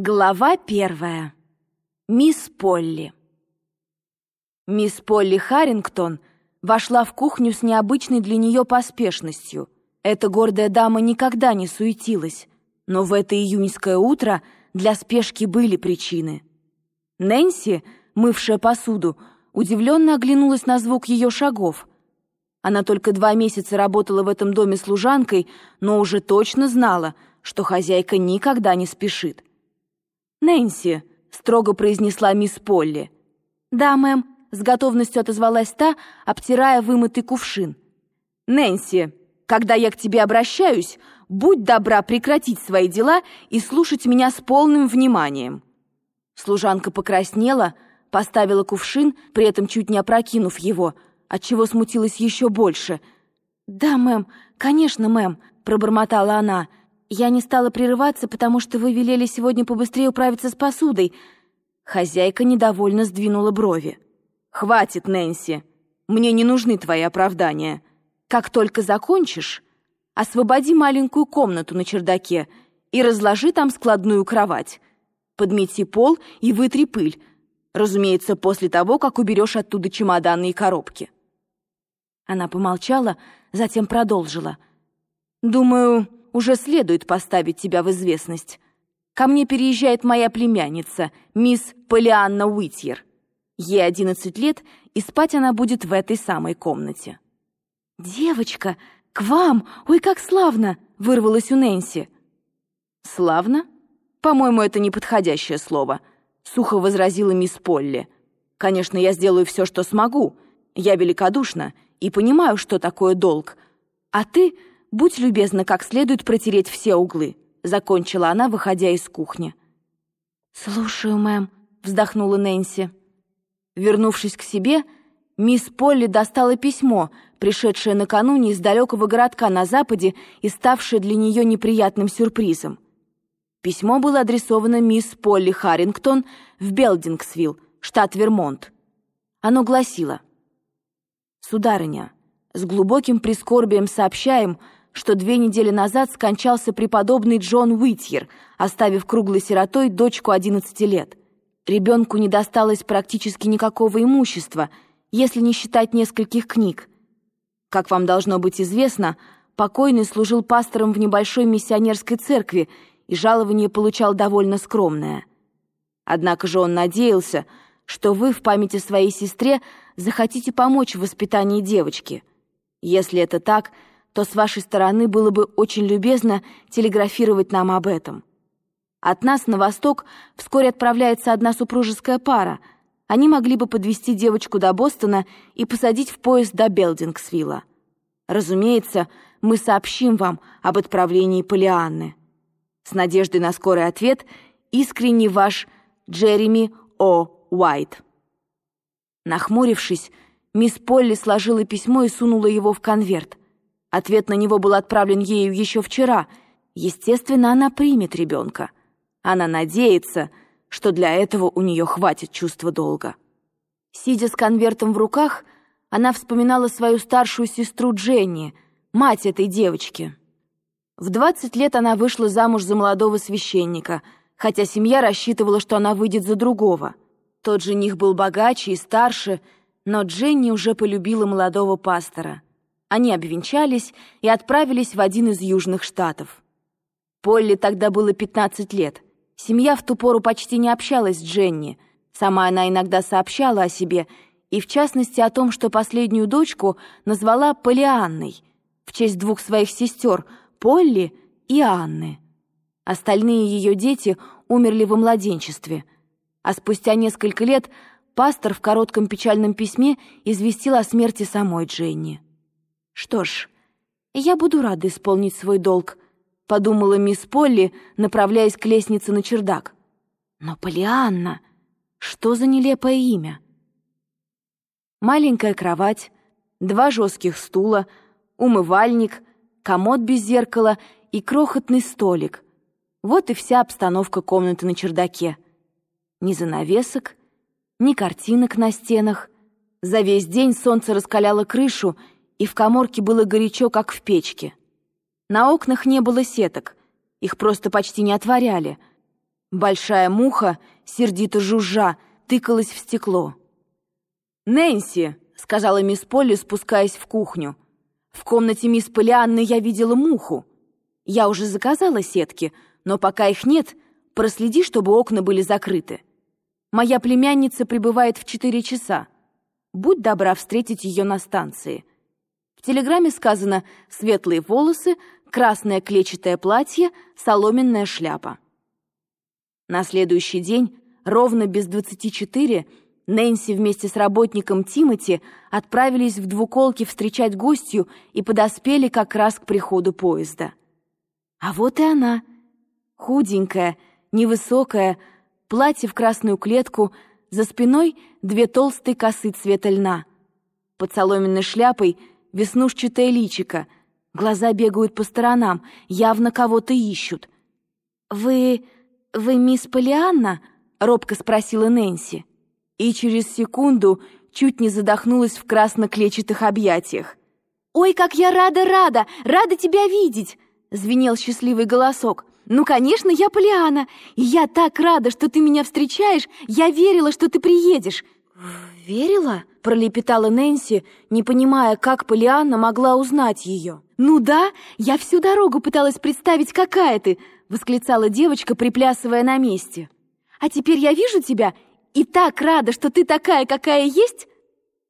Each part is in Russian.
Глава первая. Мисс Полли. Мисс Полли Харрингтон вошла в кухню с необычной для нее поспешностью. Эта гордая дама никогда не суетилась, но в это июньское утро для спешки были причины. Нэнси, мывшая посуду, удивленно оглянулась на звук ее шагов. Она только два месяца работала в этом доме служанкой, но уже точно знала, что хозяйка никогда не спешит. «Нэнси», — строго произнесла мисс Полли. «Да, мэм», — с готовностью отозвалась та, обтирая вымытый кувшин. «Нэнси, когда я к тебе обращаюсь, будь добра прекратить свои дела и слушать меня с полным вниманием». Служанка покраснела, поставила кувшин, при этом чуть не опрокинув его, отчего смутилась еще больше. «Да, мэм, конечно, мэм», — пробормотала она, — «Я не стала прерываться, потому что вы велели сегодня побыстрее управиться с посудой». Хозяйка недовольно сдвинула брови. «Хватит, Нэнси. Мне не нужны твои оправдания. Как только закончишь, освободи маленькую комнату на чердаке и разложи там складную кровать. Подмети пол и вытри пыль. Разумеется, после того, как уберешь оттуда чемоданы и коробки». Она помолчала, затем продолжила. «Думаю, уже следует поставить тебя в известность. Ко мне переезжает моя племянница, мисс Полианна Уитьер. Ей одиннадцать лет, и спать она будет в этой самой комнате». «Девочка, к вам! Ой, как славно!» — вырвалось у Нэнси. «Славно? По-моему, это неподходящее слово», — сухо возразила мисс Полли. «Конечно, я сделаю все, что смогу. Я великодушна и понимаю, что такое долг. А ты будь любезна как следует протереть все углы», — закончила она, выходя из кухни. «Слушаю, мэм», — вздохнула Нэнси. Вернувшись к себе, мисс Полли достала письмо, пришедшее накануне из далекого городка на западе и ставшее для нее неприятным сюрпризом. Письмо было адресовано мисс Полли Харрингтон в Белдингсвилл, штат Вермонт. Оно гласило «Сударыня, с глубоким прискорбием сообщаем, что две недели назад скончался преподобный Джон Уитьер, оставив круглой сиротой дочку 11 лет. Ребенку не досталось практически никакого имущества, если не считать нескольких книг. Как вам должно быть известно, покойный служил пастором в небольшой миссионерской церкви и жалование получал довольно скромное. Однако же он надеялся, что вы в памяти своей сестре захотите помочь в воспитании девочки. Если это так – то с вашей стороны было бы очень любезно телеграфировать нам об этом. От нас на восток вскоре отправляется одна супружеская пара. Они могли бы подвести девочку до Бостона и посадить в поезд до Белдингсвилла. Разумеется, мы сообщим вам об отправлении Полианны. С надеждой на скорый ответ искренне ваш Джереми О. Уайт. Нахмурившись, мисс Полли сложила письмо и сунула его в конверт. Ответ на него был отправлен ею еще вчера. Естественно, она примет ребенка. Она надеется, что для этого у нее хватит чувства долга. Сидя с конвертом в руках, она вспоминала свою старшую сестру Дженни, мать этой девочки. В 20 лет она вышла замуж за молодого священника, хотя семья рассчитывала, что она выйдет за другого. Тот жених был богаче и старше, но Дженни уже полюбила молодого пастора — они обвенчались и отправились в один из южных штатов. Полли тогда было 15 лет. Семья в ту пору почти не общалась с Дженни. Сама она иногда сообщала о себе, и в частности о том, что последнюю дочку назвала Полианной, в честь двух своих сестер, Полли и Анны. Остальные ее дети умерли во младенчестве. А спустя несколько лет пастор в коротком печальном письме известил о смерти самой Дженни. «Что ж, я буду рада исполнить свой долг», — подумала мисс Полли, направляясь к лестнице на чердак. «Но Полианна, что за нелепое имя?» Маленькая кровать, два жестких стула, умывальник, комод без зеркала и крохотный столик. Вот и вся обстановка комнаты на чердаке. Ни занавесок, ни картинок на стенах. За весь день солнце раскаляло крышу, и в коморке было горячо, как в печке. На окнах не было сеток, их просто почти не отворяли. Большая муха, сердито жужжа, тыкалась в стекло. «Нэнси!» — сказала мисс Полли, спускаясь в кухню. «В комнате мисс Полианны я видела муху. Я уже заказала сетки, но пока их нет, проследи, чтобы окна были закрыты. Моя племянница прибывает в четыре часа. Будь добра встретить ее на станции». В телеграмме сказано «светлые волосы», «красное клетчатое платье», «соломенная шляпа». На следующий день, ровно без двадцати четыре, Нэнси вместе с работником Тимоти отправились в двуколки встречать гостью и подоспели как раз к приходу поезда. А вот и она, худенькая, невысокая, платье в красную клетку, за спиной две толстые косы цвета льна. Под соломенной шляпой веснушчатое личико, глаза бегают по сторонам, явно кого-то ищут. «Вы...» «Вы мисс Полианна?» — робко спросила Нэнси. И через секунду чуть не задохнулась в красно-клетчатых объятиях. «Ой, как я рада, рада! Рада тебя видеть!» — звенел счастливый голосок. «Ну, конечно, я Полиана, и я так рада, что ты меня встречаешь. Я верила, что ты приедешь». «Верила?» — пролепетала Нэнси, не понимая, как Полианна могла узнать ее. «Ну да, я всю дорогу пыталась представить, какая ты!» — восклицала девочка, приплясывая на месте. «А теперь я вижу тебя и так рада, что ты такая, какая есть!»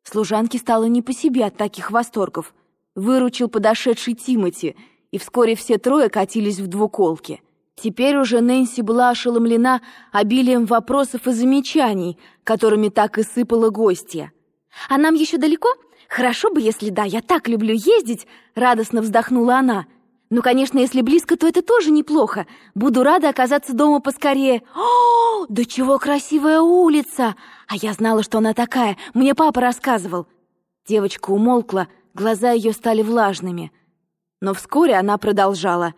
Служанке стало не по себе от таких восторгов. Выручил подошедший Тимати, и вскоре все трое катились в двуколке. Теперь уже Нэнси была ошеломлена обилием вопросов и замечаний, которыми так и сыпала гостья. «А нам еще далеко? Хорошо бы, если да, я так люблю ездить!» — радостно вздохнула она — ну, конечно, если близко, то это тоже неплохо. Буду рада оказаться дома поскорее. О, да чего красивая улица! А я знала, что она такая. Мне папа рассказывал. Девочка умолкла, глаза ее стали влажными. Но вскоре она продолжала.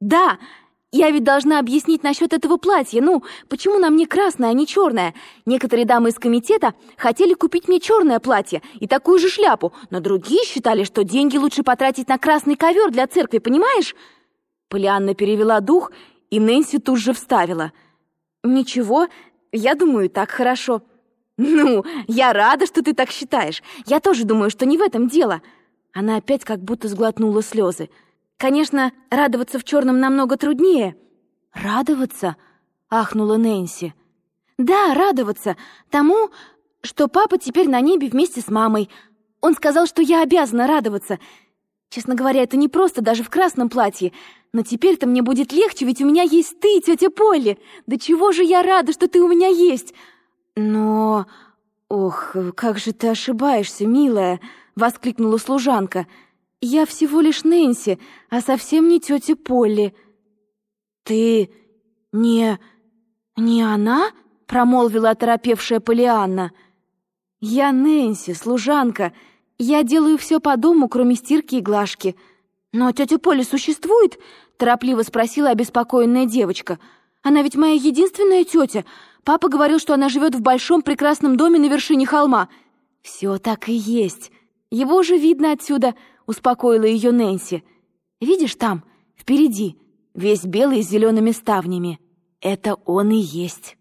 «Да, я ведь должна объяснить насчет этого платья. Ну, почему на мне красное, а не черное? Некоторые дамы из комитета хотели купить мне черное платье и такую же шляпу, но другие считали, что деньги лучше потратить на красный ковер для церкви, понимаешь? Полианна перевела дух, и Нэнси тут же вставила. «Ничего, я думаю, так хорошо». «Ну, я рада, что ты так считаешь. Я тоже думаю, что не в этом дело». Она опять как будто сглотнула слезы. Конечно, радоваться в черном намного труднее. Радоваться? ахнула Нэнси. Да, радоваться тому, что папа теперь на небе вместе с мамой. Он сказал, что я обязана радоваться. Честно говоря, это не просто даже в красном платье. Но теперь-то мне будет легче, ведь у меня есть ты, тетя Полли. Да чего же я рада, что ты у меня есть. Но... Ох, как же ты ошибаешься, милая, воскликнула служанка. Я всего лишь Нэнси, а совсем не тетя Полли. Ты не... не она? Промолвила оторопевшая Полианна. Я Нэнси, служанка. Я делаю все по дому, кроме стирки и глажки. Но тетя Полли существует? Торопливо спросила обеспокоенная девочка. Она ведь моя единственная тетя. Папа говорил, что она живет в большом прекрасном доме на вершине холма. Все так и есть. Его же видно отсюда — успокоила ее Нэнси. «Видишь там, впереди, весь белый с зелеными ставнями. Это он и есть».